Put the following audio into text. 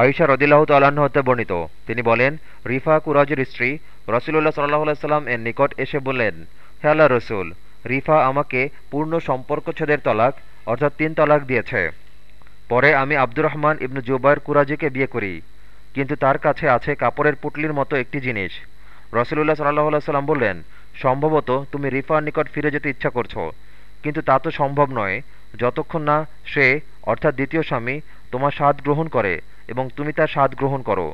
আয়সা রদিল্লাহ তাল্লাহ্ন হতে বর্ণিত। তিনি বলেন, রিফা কুরাজের স্ত্রী রসুল্লাহ সাল্লাহ সাল্লাম এর নিকট এসে বললেন, হে আল্লাহ রসুল, রিফা আমাকে পূর্ণ সম্পর্কচ্ছেদের তলাক, অর্থাৎ তিন তলাক দিয়েছে। পরে আমি আব্দুর রহমান ইবনু জুবাইর কুরাজিকে বিয়ে করি, কিন্তু তার কাছে আছে কাপড়ের পুটলির মতো একটি জিনিস। রসুল্লাহ সাল্লাহ সাল্লাম বললেন, সম্ভবত তুমি রিফার নিকট ফিরে যেতে ইচ্ছা করছ, কিন্তু তা তো সম্ভব নয়। যতক্ষণ না সে, অর্থাৎ দ্বিতীয় স্বামী তোমার স্বাদ গ্রহণ করে এবং তুমি তার স্বাদ গ্রহণ করো।